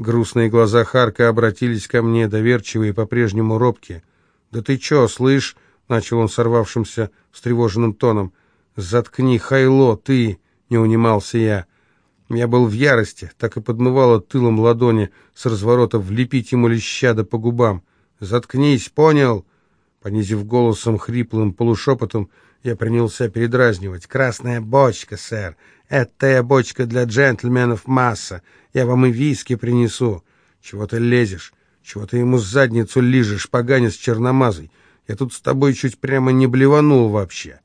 Грустные глаза Харка обратились ко мне, доверчивые, по-прежнему робкие. «Да ты чё, слышь?» — начал он сорвавшимся, встревоженным тоном. «Заткни, хайло, ты!» — не унимался я. Я был в ярости, так и подмывало тылом ладони с разворота влепить ему леща да по губам. «Заткнись, понял?» Понизив голосом, хриплым полушепотом, я принялся передразнивать. «Красная бочка, сэр. Это бочка для джентльменов масса. Я вам и виски принесу. Чего ты лезешь? Чего ты ему задницу лижешь, поганец черномазый? Я тут с тобой чуть прямо не блеванул вообще».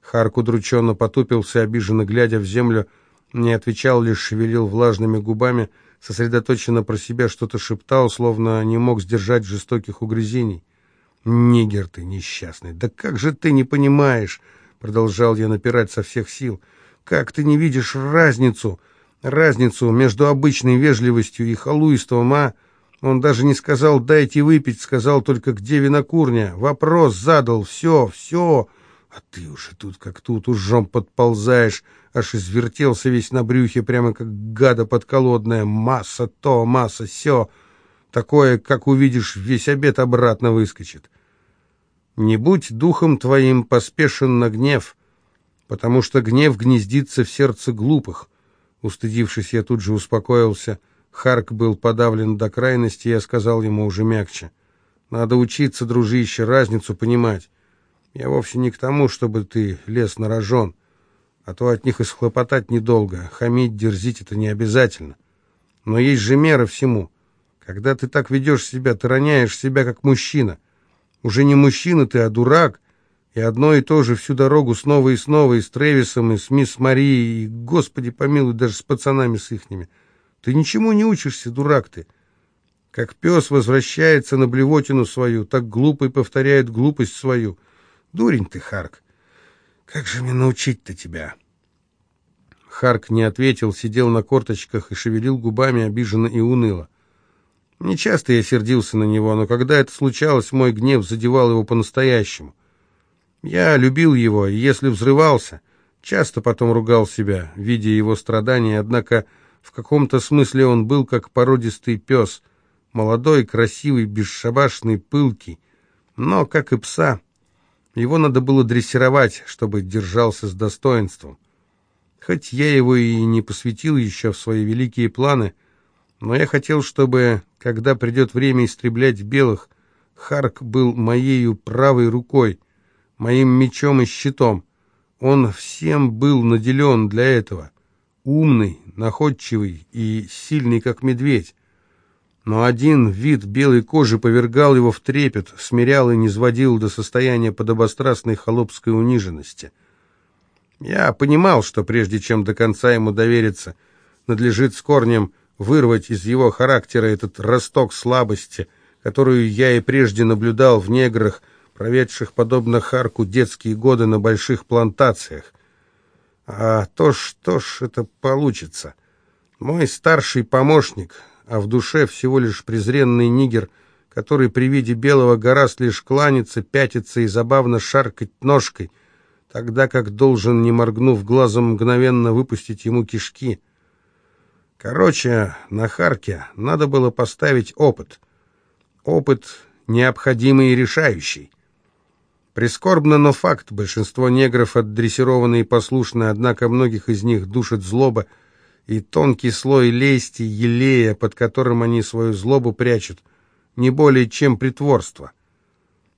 Харк удрученно потупился, обиженно глядя в землю, — не отвечал, лишь шевелил влажными губами, сосредоточенно про себя что-то шептал, словно не мог сдержать жестоких угрызений. «Нигер ты несчастный! Да как же ты не понимаешь?» Продолжал я напирать со всех сил. «Как ты не видишь разницу? Разницу между обычной вежливостью и халуйством, а?» Он даже не сказал «дайте выпить», сказал только «где винокурня?» Вопрос задал, все, все. А ты уже тут как тут ужом подползаешь, аж извертелся весь на брюхе, прямо как гада подколодная. Масса то, масса все. Такое, как увидишь, весь обед обратно выскочит. Не будь духом твоим поспешен на гнев, потому что гнев гнездится в сердце глупых. Устыдившись, я тут же успокоился. Харк был подавлен до крайности, я сказал ему уже мягче. Надо учиться, дружище, разницу понимать. Я вовсе не к тому, чтобы ты лез на рожон, а то от них и схлопотать недолго. Хамить, дерзить — это не обязательно. Но есть же мера всему. Когда ты так ведешь себя, ты роняешь себя как мужчина. Уже не мужчина ты, а дурак. И одно и то же всю дорогу снова и снова, и с Тревисом, и с мисс Марией, и, господи помилуй, даже с пацанами с ихними. Ты ничему не учишься, дурак ты. Как пес возвращается на блевотину свою, так глупый повторяет глупость свою — Дурень ты, Харк. Как же мне научить-то тебя?» Харк не ответил, сидел на корточках и шевелил губами обиженно и уныло. Нечасто я сердился на него, но когда это случалось, мой гнев задевал его по-настоящему. Я любил его, если взрывался, часто потом ругал себя, видя его страдания, однако в каком-то смысле он был как породистый пес, молодой, красивый, бесшабашный, пылкий, но, как и пса, его надо было дрессировать, чтобы держался с достоинством. Хоть я его и не посвятил еще в свои великие планы, но я хотел, чтобы, когда придет время истреблять белых, Харк был моею правой рукой, моим мечом и щитом. Он всем был наделен для этого. Умный, находчивый и сильный, как медведь но один вид белой кожи повергал его в трепет, смирял и низводил до состояния подобострастной холопской униженности. Я понимал, что прежде чем до конца ему довериться, надлежит с корнем вырвать из его характера этот росток слабости, которую я и прежде наблюдал в неграх, проведших, подобно Харку, детские годы на больших плантациях. А то что ж это получится? Мой старший помощник, а в душе всего лишь презренный нигер, который при виде белого гораст лишь кланяться, пятиться и забавно шаркать ножкой, тогда как должен, не моргнув глазом, мгновенно выпустить ему кишки. Короче, на Харке надо было поставить опыт. Опыт необходимый и решающий. Прискорбно, но факт, большинство негров отдрессированы и послушны, однако многих из них душит злоба, и тонкий слой лести, елея, под которым они свою злобу прячут, не более чем притворство.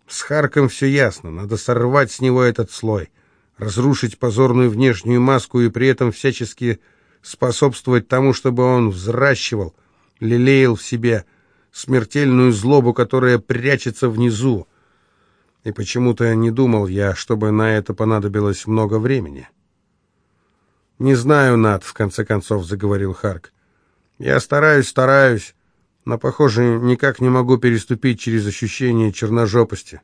С Харком все ясно, надо сорвать с него этот слой, разрушить позорную внешнюю маску и при этом всячески способствовать тому, чтобы он взращивал, лелеял в себе смертельную злобу, которая прячется внизу. И почему-то не думал я, чтобы на это понадобилось много времени. «Не знаю, Над», — в конце концов заговорил Харк. «Я стараюсь, стараюсь, но, похоже, никак не могу переступить через ощущение черножопости.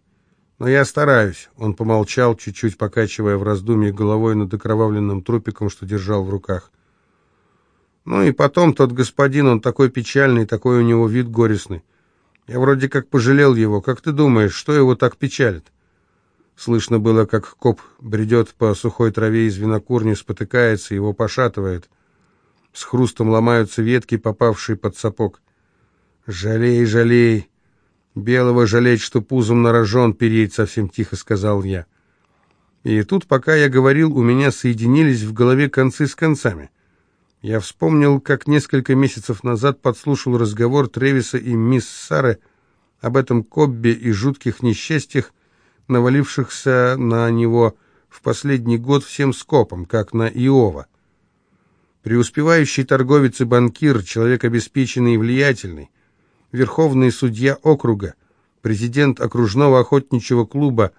Но я стараюсь», — он помолчал, чуть-чуть покачивая в раздумье головой над окровавленным трупиком, что держал в руках. «Ну и потом тот господин, он такой печальный, такой у него вид горестный. Я вроде как пожалел его. Как ты думаешь, что его так печалит?» Слышно было, как коп бредет по сухой траве из винокурни, спотыкается, его пошатывает. С хрустом ломаются ветки, попавшие под сапог. «Жалей, жалей. Белого жалеть, что пузом на рожон переть», — совсем тихо сказал я. И тут, пока я говорил, у меня соединились в голове концы с концами. Я вспомнил, как несколько месяцев назад подслушал разговор Тревиса и мисс Сары об этом Коббе и жутких несчастьях, навалившихся на него в последний год всем скопом, как на Иова. Преуспевающий торговец и банкир, человек обеспеченный и влиятельный, верховный судья округа, президент окружного охотничьего клуба,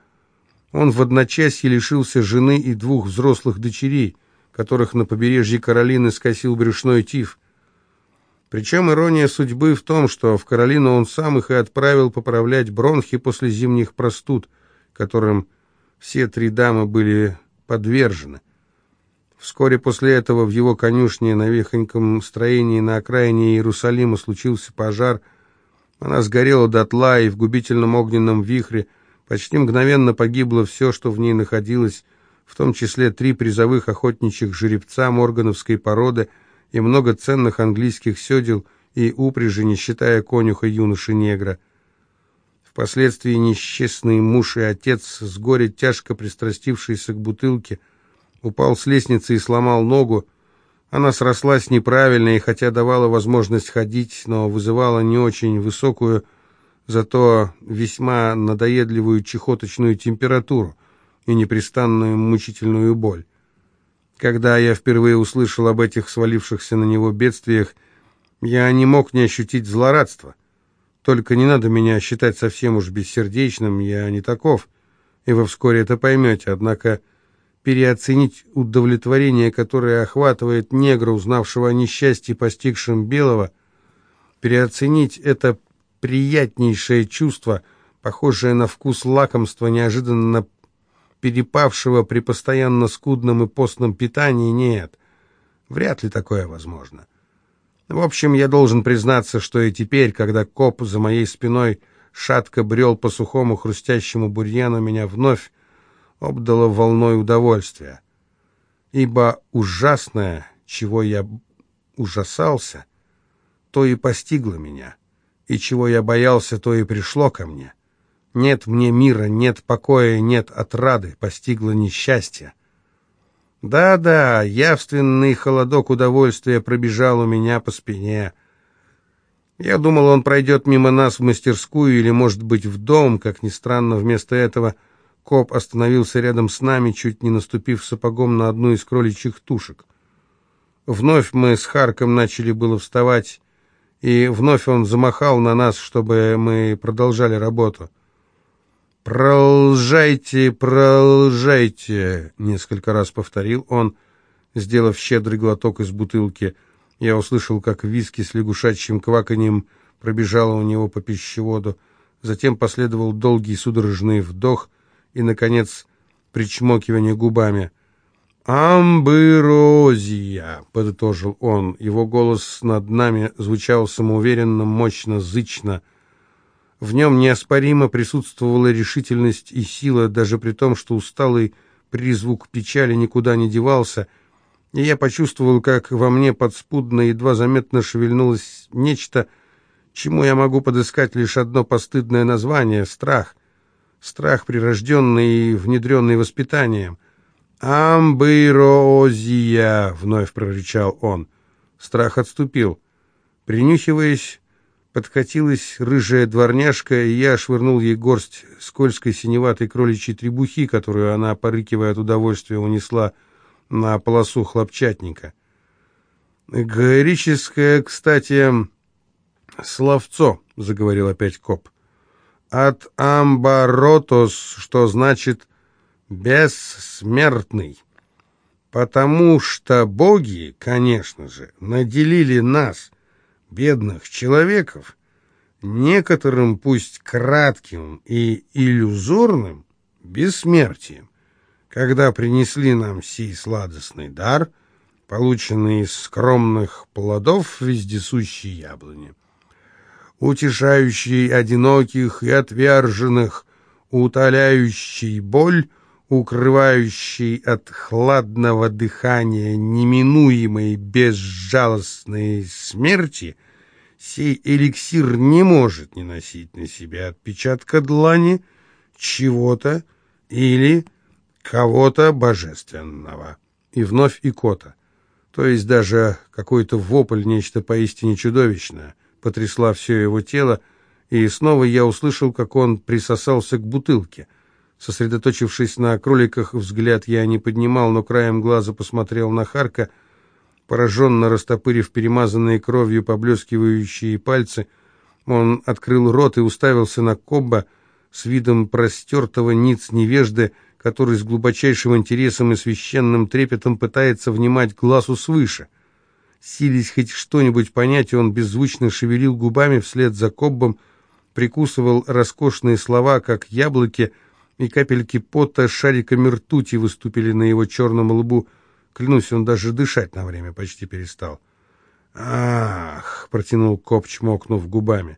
он в одночасье лишился жены и двух взрослых дочерей, которых на побережье Каролины скосил брюшной тиф. Причем ирония судьбы в том, что в Каролину он сам их и отправил поправлять бронхи после зимних простуд, которым все три дамы были подвержены. Вскоре после этого в его конюшне на вехоньком строении на окраине Иерусалима случился пожар. Она сгорела дотла, и в губительном огненном вихре почти мгновенно погибло все, что в ней находилось, в том числе три призовых охотничьих жеребца моргановской породы и много ценных английских седел и упряжи, не считая конюха юноши-негра. Впоследствии несчастный муж и отец, с горя тяжко пристрастившийся к бутылке, упал с лестницы и сломал ногу. Она срослась неправильно и хотя давала возможность ходить, но вызывала не очень высокую, зато весьма надоедливую чехоточную температуру и непрестанную мучительную боль. Когда я впервые услышал об этих свалившихся на него бедствиях, я не мог не ощутить злорадства. Только не надо меня считать совсем уж бессердечным, я не таков, и вы вскоре это поймете. Однако переоценить удовлетворение, которое охватывает негра, узнавшего о несчастье, постигшем белого, переоценить это приятнейшее чувство, похожее на вкус лакомства, неожиданно перепавшего при постоянно скудном и постном питании, нет, вряд ли такое возможно. В общем, я должен признаться, что и теперь, когда коп за моей спиной шатко брел по сухому хрустящему бурьяну, меня вновь обдало волной удовольствия. Ибо ужасное, чего я ужасался, то и постигло меня, и чего я боялся, то и пришло ко мне. Нет мне мира, нет покоя, нет отрады, постигло несчастье. Да-да, явственный холодок удовольствия пробежал у меня по спине. Я думал, он пройдет мимо нас в мастерскую или, может быть, в дом. Как ни странно, вместо этого коп остановился рядом с нами, чуть не наступив сапогом на одну из кроличьих тушек. Вновь мы с Харком начали было вставать, и вновь он замахал на нас, чтобы мы продолжали работу. «Продолжайте, продолжайте!» — несколько раз повторил он, сделав щедрый глоток из бутылки. Я услышал, как виски с лягушачьим кваканьем пробежало у него по пищеводу. Затем последовал долгий судорожный вдох и, наконец, причмокивание губами. «Амбырозия!» — подытожил он. Его голос над нами звучал самоуверенно, мощно, зычно — в нем неоспоримо присутствовала решительность и сила, даже при том, что усталый призвук печали никуда не девался, и я почувствовал, как во мне подспудно едва заметно шевельнулось нечто, чему я могу подыскать лишь одно постыдное название — страх. Страх, прирожденный и внедренный воспитанием. «Амбырозия!» — вновь прорычал он. Страх отступил. Принюхиваясь, Подкатилась рыжая дворняжка, и я швырнул ей горсть скользкой синеватой кроличьей требухи, которую она, порыкивая от удовольствия, унесла на полосу хлопчатника. «Греческое, кстати, словцо», — заговорил опять коп. «От амбаротос, что значит «бессмертный». Потому что боги, конечно же, наделили нас, бедных человеков, некоторым, пусть кратким и иллюзорным, бессмертием, когда принесли нам сей сладостный дар, полученный из скромных плодов вездесущей яблони, утешающий одиноких и отверженных, утоляющий боль, укрывающий от хладного дыхания неминуемой безжалостной смерти, Сей эликсир не может не носить на себе отпечатка длани чего-то или кого-то божественного. И вновь икота. То есть даже какой-то вопль, нечто поистине чудовищное, потрясла все его тело, и снова я услышал, как он присосался к бутылке. Сосредоточившись на кроликах, взгляд я не поднимал, но краем глаза посмотрел на Харка, пораженно растопырив перемазанные кровью поблескивающие пальцы. Он открыл рот и уставился на Кобба с видом простертого ниц невежды, который с глубочайшим интересом и священным трепетом пытается внимать глазу свыше. Сились хоть что-нибудь понять, он беззвучно шевелил губами вслед за Коббом, прикусывал роскошные слова, как яблоки, и капельки пота шариками ртути выступили на его черном лбу. Клянусь, он даже дышать на время почти перестал. «Ах!» — протянул Коп, чмокнув губами.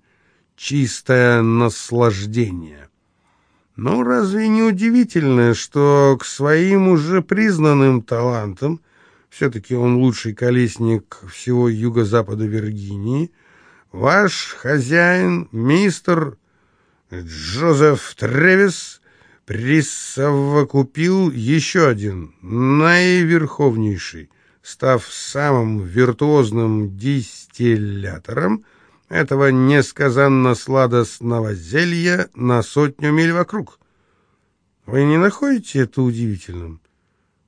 «Чистое наслаждение!» «Ну, разве не удивительно, что к своим уже признанным талантам, все-таки он лучший колесник всего юго-запада Виргинии, ваш хозяин, мистер Джозеф Тревис, присовокупил еще один, наиверховнейший, став самым виртуозным дистиллятором этого несказанно сладостного зелья на сотню миль вокруг. Вы не находите это удивительным?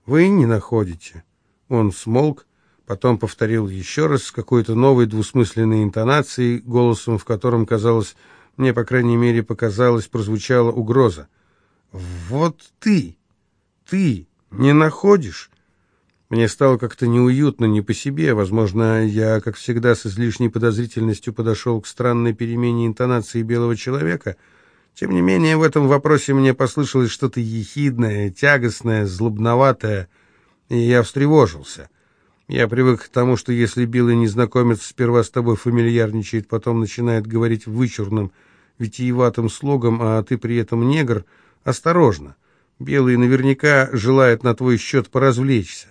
Вы не находите. Он смолк, потом повторил еще раз с какой-то новой двусмысленной интонацией, голосом, в котором, казалось, мне, по крайней мере, показалось, прозвучала угроза. «Вот ты! Ты не находишь?» Мне стало как-то неуютно, не по себе. Возможно, я, как всегда, с излишней подозрительностью подошел к странной перемене интонации белого человека. Тем не менее, в этом вопросе мне послышалось что-то ехидное, тягостное, злобноватое, и я встревожился. Я привык к тому, что если белый незнакомец сперва с тобой фамильярничает, потом начинает говорить вычурным, витиеватым слогом, а ты при этом негр — Осторожно. Белый наверняка желает на твой счет поразвлечься.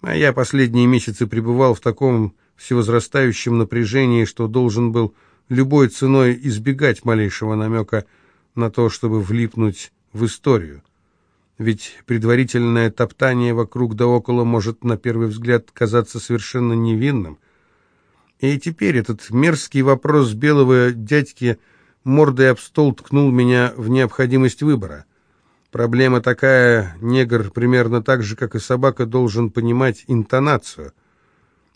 А я последние месяцы пребывал в таком всевозрастающем напряжении, что должен был любой ценой избегать малейшего намека на то, чтобы влипнуть в историю. Ведь предварительное топтание вокруг да около может на первый взгляд казаться совершенно невинным. И теперь этот мерзкий вопрос белого дядьки – мордой об стол ткнул меня в необходимость выбора. Проблема такая, негр примерно так же, как и собака, должен понимать интонацию.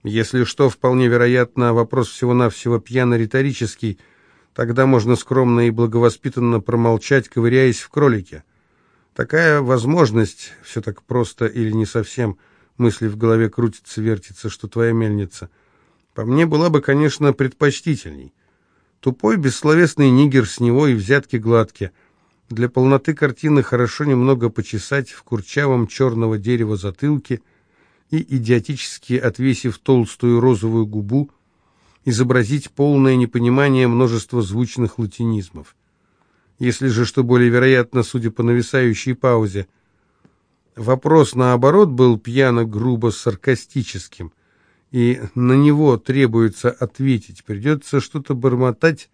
Если что, вполне вероятно, вопрос всего-навсего пьяно-риторический, тогда можно скромно и благовоспитанно промолчать, ковыряясь в кролике. Такая возможность, все так просто или не совсем, мысли в голове крутятся, вертится, что твоя мельница, по мне была бы, конечно, предпочтительней. Тупой, бессловесный нигер с него и взятки гладкие. Для полноты картины хорошо немного почесать в курчавом черного дерева затылке и, идиотически отвесив толстую розовую губу, изобразить полное непонимание множества звучных латинизмов. Если же, что более вероятно, судя по нависающей паузе, вопрос, наоборот, был пьяно-грубо саркастическим, и на него требуется ответить. Придется что-то бормотать,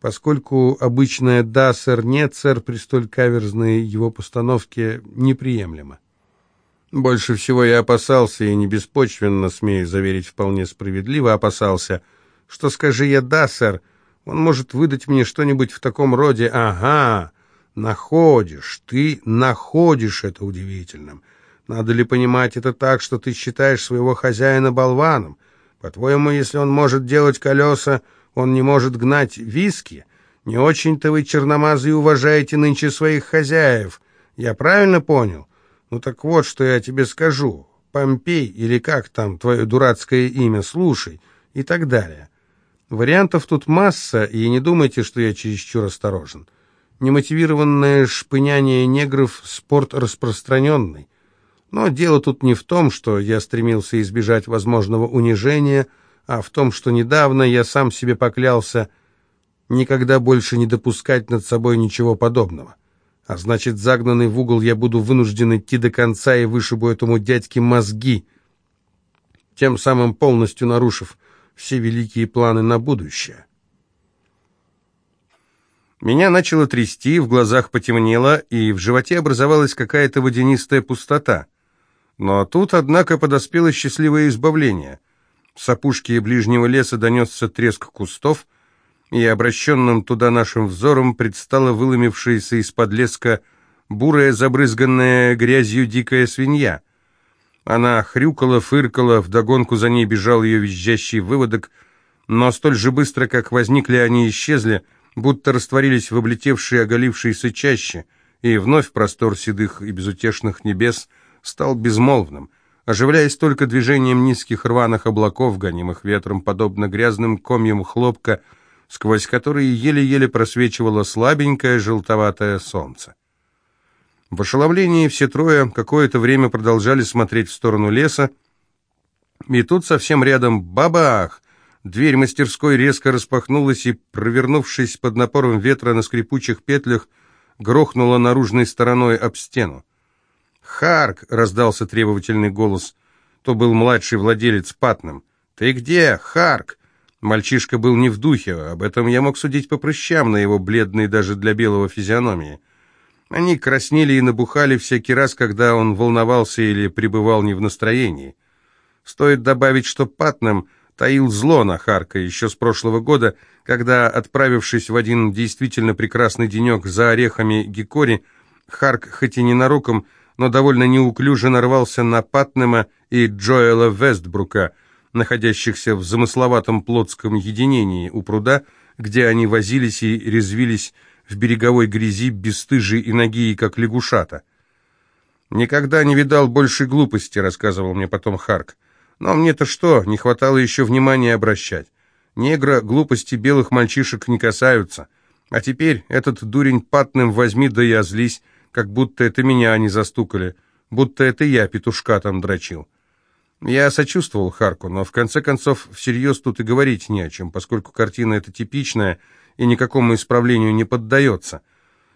поскольку обычное «да, сэр», «нет, сэр» при столь каверзной его постановке неприемлемо. Больше всего я опасался, и не беспочвенно, смею заверить, вполне справедливо опасался, что скажи я «да, сэр», он может выдать мне что-нибудь в таком роде «ага, находишь, ты находишь это удивительным». Надо ли понимать это так, что ты считаешь своего хозяина болваном? По-твоему, если он может делать колеса, он не может гнать виски? Не очень-то вы, черномазы, уважаете нынче своих хозяев. Я правильно понял? Ну так вот, что я тебе скажу. Помпей, или как там твое дурацкое имя, слушай, и так далее. Вариантов тут масса, и не думайте, что я чересчур осторожен. Немотивированное шпыняние негров – спорт распространенный. Но дело тут не в том, что я стремился избежать возможного унижения, а в том, что недавно я сам себе поклялся никогда больше не допускать над собой ничего подобного. А значит, загнанный в угол я буду вынужден идти до конца и вышибу этому дядьке мозги, тем самым полностью нарушив все великие планы на будущее. Меня начало трясти, в глазах потемнело, и в животе образовалась какая-то водянистая пустота. Но тут, однако, подоспело счастливое избавление. С опушки ближнего леса донесся треск кустов, и обращенным туда нашим взором предстала выломившаяся из-под леска бурая, забрызганная грязью дикая свинья. Она хрюкала, фыркала, вдогонку за ней бежал ее визжащий выводок, но столь же быстро, как возникли, они исчезли, будто растворились в облетевшей оголившейся чаще, и вновь простор седых и безутешных небес стал безмолвным, оживляясь только движением низких рваных облаков, гонимых ветром, подобно грязным комьям хлопка, сквозь которые еле-еле просвечивало слабенькое желтоватое солнце. В ошеломлении все трое какое-то время продолжали смотреть в сторону леса, и тут совсем рядом бабах! Дверь мастерской резко распахнулась и, провернувшись под напором ветра на скрипучих петлях, грохнула наружной стороной об стену. «Харк!» — раздался требовательный голос. То был младший владелец Патным. «Ты где, Харк?» Мальчишка был не в духе, об этом я мог судить по прыщам на его бледной даже для белого физиономии. Они краснели и набухали всякий раз, когда он волновался или пребывал не в настроении. Стоит добавить, что Патным таил зло на Харка еще с прошлого года, когда, отправившись в один действительно прекрасный денек за орехами Гикори, Харк, хоть и ненароком, но довольно неуклюже нарвался на Патнема и Джоэла Вестбрука, находящихся в замысловатом плотском единении у пруда, где они возились и резвились в береговой грязи, бесстыжие и ноги, как лягушата. «Никогда не видал большей глупости», — рассказывал мне потом Харк. Но мне-то что, не хватало еще внимания обращать. Негра глупости белых мальчишек не касаются. А теперь этот дурень патным возьми да и озлись, как будто это меня они застукали, будто это я петушка там дрочил. Я сочувствовал Харку, но в конце концов всерьез тут и говорить не о чем, поскольку картина эта типичная и никакому исправлению не поддается.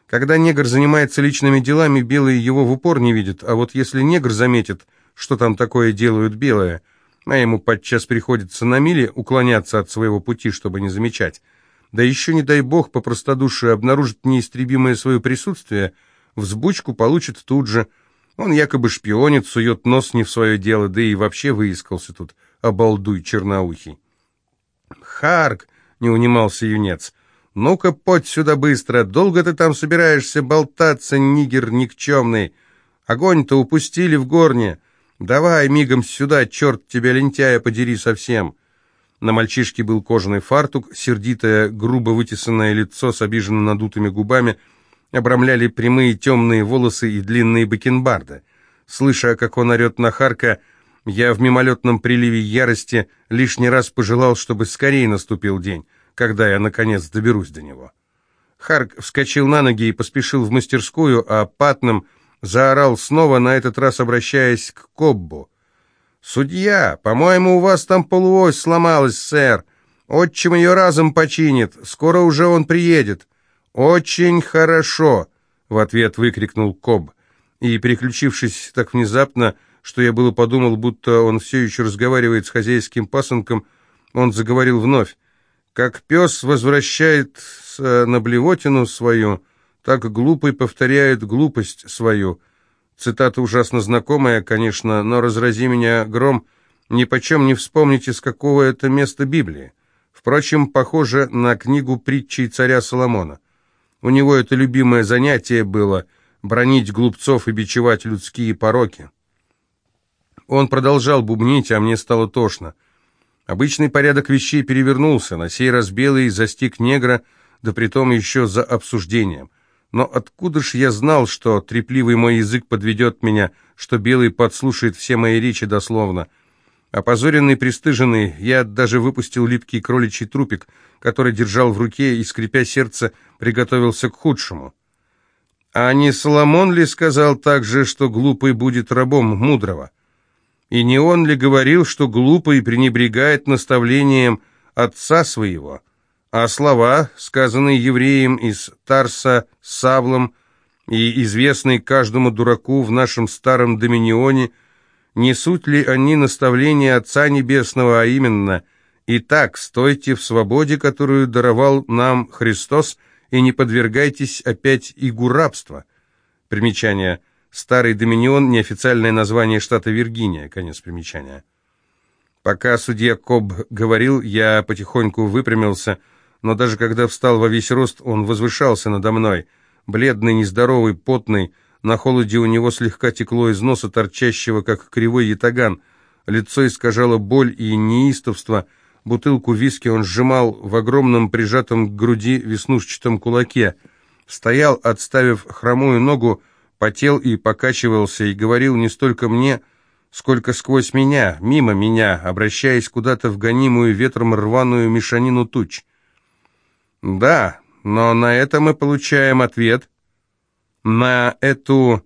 Когда негр занимается личными делами, белые его в упор не видят, а вот если негр заметит, что там такое делают белые, а ему подчас приходится на миле уклоняться от своего пути, чтобы не замечать. Да еще, не дай бог, по простодушию обнаружит неистребимое свое присутствие, взбучку получит тут же. Он якобы шпионит, сует нос не в свое дело, да и вообще выискался тут, обалдуй черноухий. «Харк!» — не унимался юнец. «Ну-ка, подь сюда быстро! Долго ты там собираешься болтаться, нигер никчемный? Огонь-то упустили в горне!» «Давай мигом сюда, черт тебя, лентяя, подери совсем!» На мальчишке был кожаный фартук, сердитое, грубо вытесанное лицо с обиженно надутыми губами обрамляли прямые темные волосы и длинные бакенбарды. Слыша, как он орет на Харка, я в мимолетном приливе ярости лишний раз пожелал, чтобы скорее наступил день, когда я, наконец, доберусь до него. Харк вскочил на ноги и поспешил в мастерскую, а Патном заорал снова, на этот раз обращаясь к Коббу. «Судья, по-моему, у вас там полуось сломалась, сэр. Отчим ее разом починит, скоро уже он приедет». «Очень хорошо!» — в ответ выкрикнул Коб. И, переключившись так внезапно, что я было подумал, будто он все еще разговаривает с хозяйским пасынком, он заговорил вновь. «Как пес возвращает на блевотину свою, так глупый повторяет глупость свою. Цитата ужасно знакомая, конечно, но разрази меня гром, ни почем не вспомните, с какого это места Библии. Впрочем, похоже на книгу притчей царя Соломона. У него это любимое занятие было — бронить глупцов и бичевать людские пороки. Он продолжал бубнить, а мне стало тошно. Обычный порядок вещей перевернулся, на сей раз белый застиг негра, да притом еще за обсуждением. Но откуда ж я знал, что трепливый мой язык подведет меня, что белый подслушает все мои речи дословно? Опозоренный, пристыженный, я даже выпустил липкий кроличий трупик, который держал в руке и, скрипя сердце, приготовился к худшему. А не Соломон ли сказал также, что глупый будет рабом мудрого? И не он ли говорил, что глупый пренебрегает наставлением отца своего?» а слова, сказанные евреем из Тарса Савлом и известные каждому дураку в нашем старом доминионе, несут ли они наставление Отца Небесного, а именно Итак, стойте в свободе, которую даровал нам Христос, и не подвергайтесь опять игу рабства. Примечание. Старый Доминион – неофициальное название штата Виргиния. Конец примечания. Пока судья Коб говорил, я потихоньку выпрямился, но даже когда встал во весь рост, он возвышался надо мной. Бледный, нездоровый, потный, на холоде у него слегка текло из носа, торчащего, как кривой ятаган. Лицо искажало боль и неистовство. Бутылку виски он сжимал в огромном прижатом к груди веснушчатом кулаке. Стоял, отставив хромую ногу, потел и покачивался, и говорил не столько мне, сколько сквозь меня, мимо меня, обращаясь куда-то в гонимую ветром рваную мешанину туч. «Да, но на это мы получаем ответ», на эту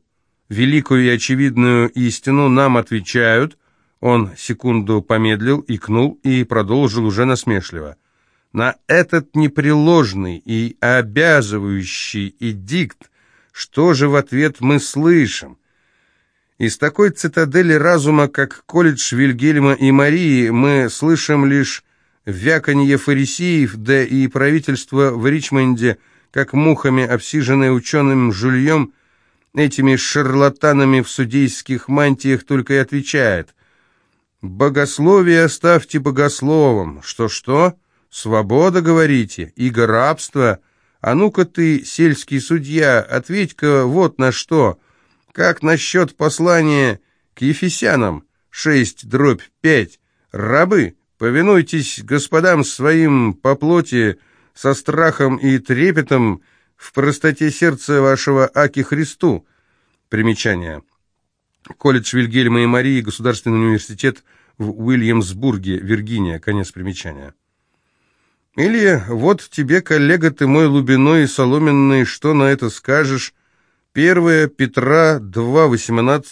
великую и очевидную истину нам отвечают, он секунду помедлил, икнул и продолжил уже насмешливо. На этот непреложный и обязывающий эдикт, что же в ответ мы слышим? Из такой цитадели разума, как колледж Вильгельма и Марии, мы слышим лишь вяканье фарисеев, да и правительство в Ричмонде – как мухами, обсиженные ученым жульем, этими шарлатанами в судейских мантиях только и отвечает. «Богословие оставьте богословом. Что-что? Свобода, говорите? Иго рабства? А ну-ка ты, сельский судья, ответь-ка вот на что. Как насчет послания к Ефесянам? Шесть дробь пять. Рабы, повинуйтесь господам своим по плоти, со страхом и трепетом в простоте сердца вашего Аки Христу. Примечание. Колледж Вильгельма и Марии, Государственный университет в Уильямсбурге, Виргиния. Конец примечания. Или вот тебе, коллега, ты мой лубиной и соломенный, что на это скажешь? Первое Петра 2.18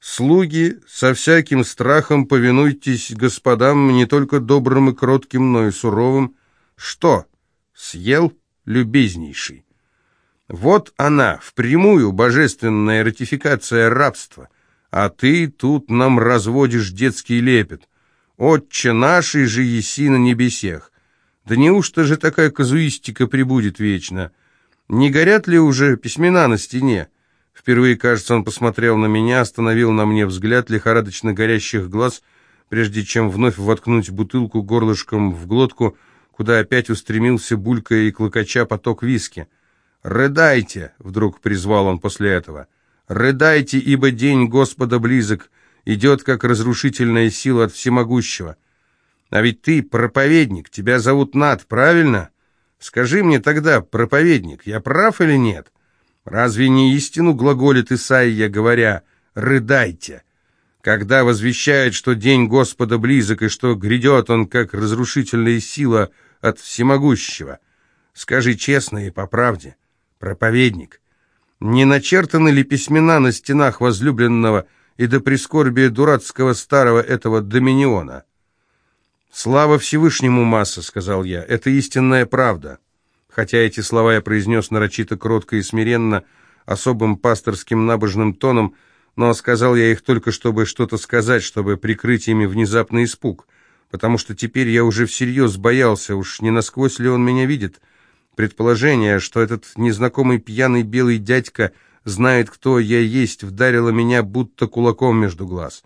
«Слуги, со всяким страхом повинуйтесь господам, не только добрым и кротким, но и суровым». Что? Съел любезнейший. Вот она, впрямую божественная ратификация рабства, а ты тут нам разводишь детский лепет. Отче нашей же еси на небесех. Да неужто же такая казуистика прибудет вечно? Не горят ли уже письмена на стене? Впервые, кажется, он посмотрел на меня, остановил на мне взгляд лихорадочно горящих глаз, прежде чем вновь воткнуть бутылку горлышком в глотку, куда опять устремился, булькая и клокоча поток виски. «Рыдайте!» — вдруг призвал он после этого. «Рыдайте, ибо день Господа близок, идет как разрушительная сила от всемогущего. А ведь ты проповедник, тебя зовут Над, правильно? Скажи мне тогда, проповедник, я прав или нет? Разве не истину глаголит Исаия, говоря «рыдайте»?» Когда возвещает, что день Господа близок и что грядет он, как разрушительная сила от всемогущего. Скажи честно и по правде, проповедник, не начертаны ли письмена на стенах возлюбленного и до прискорбия дурацкого старого этого доминиона? «Слава Всевышнему, масса», — сказал я, — «это истинная правда». Хотя эти слова я произнес нарочито кротко и смиренно, особым пасторским набожным тоном, но сказал я их только, чтобы что-то сказать, чтобы прикрыть ими внезапный испуг — потому что теперь я уже всерьез боялся, уж не насквозь ли он меня видит. Предположение, что этот незнакомый пьяный белый дядька знает, кто я есть, вдарило меня будто кулаком между глаз.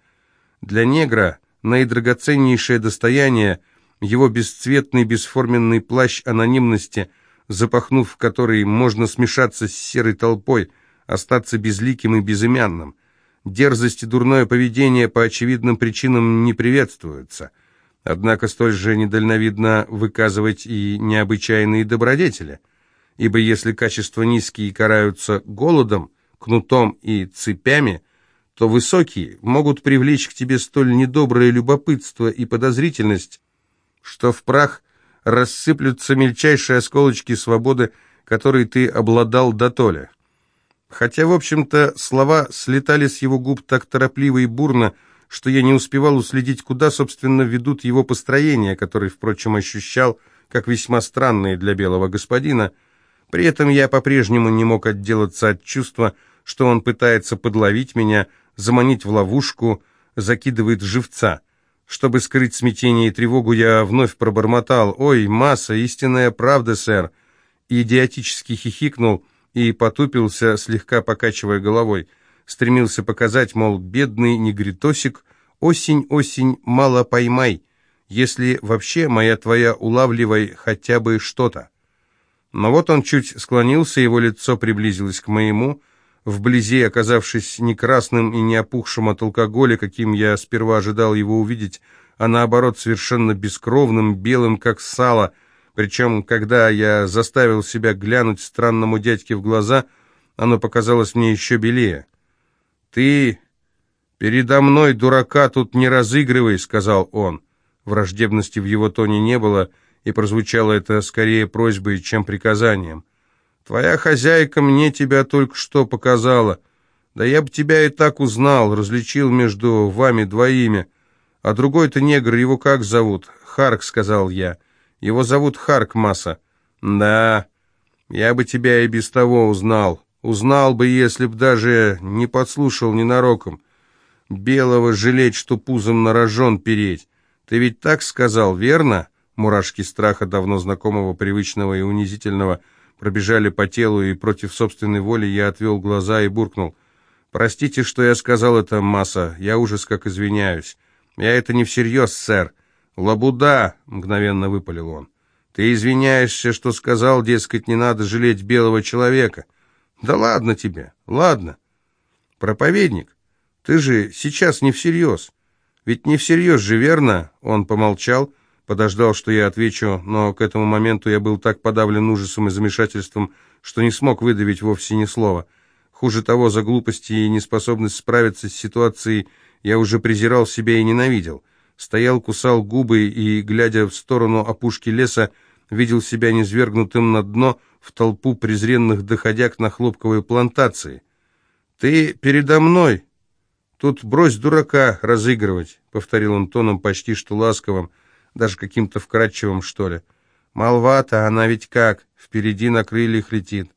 Для негра наидрагоценнейшее достояние его бесцветный бесформенный плащ анонимности, запахнув в который можно смешаться с серой толпой, остаться безликим и безымянным. Дерзость и дурное поведение по очевидным причинам не приветствуются — Однако столь же недальновидно выказывать и необычайные добродетели, ибо если качества низкие караются голодом, кнутом и цепями, то высокие могут привлечь к тебе столь недоброе любопытство и подозрительность, что в прах рассыплются мельчайшие осколочки свободы, которой ты обладал дотоле. Хотя, в общем-то, слова слетали с его губ так торопливо и бурно, что я не успевал уследить, куда, собственно, ведут его построения, которые, впрочем, ощущал как весьма странные для белого господина. При этом я по-прежнему не мог отделаться от чувства, что он пытается подловить меня, заманить в ловушку, закидывает живца. Чтобы скрыть смятение и тревогу, я вновь пробормотал. «Ой, масса, истинная правда, сэр!» Идиотически хихикнул и потупился, слегка покачивая головой. Стремился показать, мол, бедный негритосик, осень, осень, мало поймай, если вообще моя твоя улавливай хотя бы что-то. Но вот он чуть склонился, его лицо приблизилось к моему, вблизи оказавшись не красным и не опухшим от алкоголя, каким я сперва ожидал его увидеть, а наоборот совершенно бескровным, белым, как сало. Причем, когда я заставил себя глянуть странному дядьке в глаза, оно показалось мне еще белее. «Ты передо мной, дурака, тут не разыгрывай», — сказал он. Враждебности в его тоне не было, и прозвучало это скорее просьбой, чем приказанием. Твоя хозяйка мне тебя только что показала. Да я бы тебя и так узнал, различил между вами двоими. А другой-то негр, его как зовут? Харк, сказал я. Его зовут Харк Масса. Да, я бы тебя и без того узнал. Узнал бы, если б даже не подслушал ненароком. Белого жалеть, что пузом на рожон переть. Ты ведь так сказал, верно? Мурашки страха, давно знакомого, привычного и унизительного – пробежали по телу, и против собственной воли я отвел глаза и буркнул. «Простите, что я сказал это, масса, я ужас как извиняюсь. Я это не всерьез, сэр». «Лабуда!» — мгновенно выпалил он. «Ты извиняешься, что сказал, дескать, не надо жалеть белого человека». «Да ладно тебе, ладно». «Проповедник, ты же сейчас не всерьез. Ведь не всерьез же, верно?» Он помолчал, — подождал, что я отвечу, но к этому моменту я был так подавлен ужасом и замешательством, что не смог выдавить вовсе ни слова. Хуже того, за глупости и неспособность справиться с ситуацией я уже презирал себя и ненавидел. Стоял, кусал губы и, глядя в сторону опушки леса, видел себя низвергнутым на дно в толпу презренных доходяг на хлопковой плантации. «Ты передо мной! Тут брось дурака разыгрывать», — повторил он тоном почти что ласковым, — даже каким-то вкрадчивым, что ли. Молва-то, она ведь как, впереди на крыльях летит.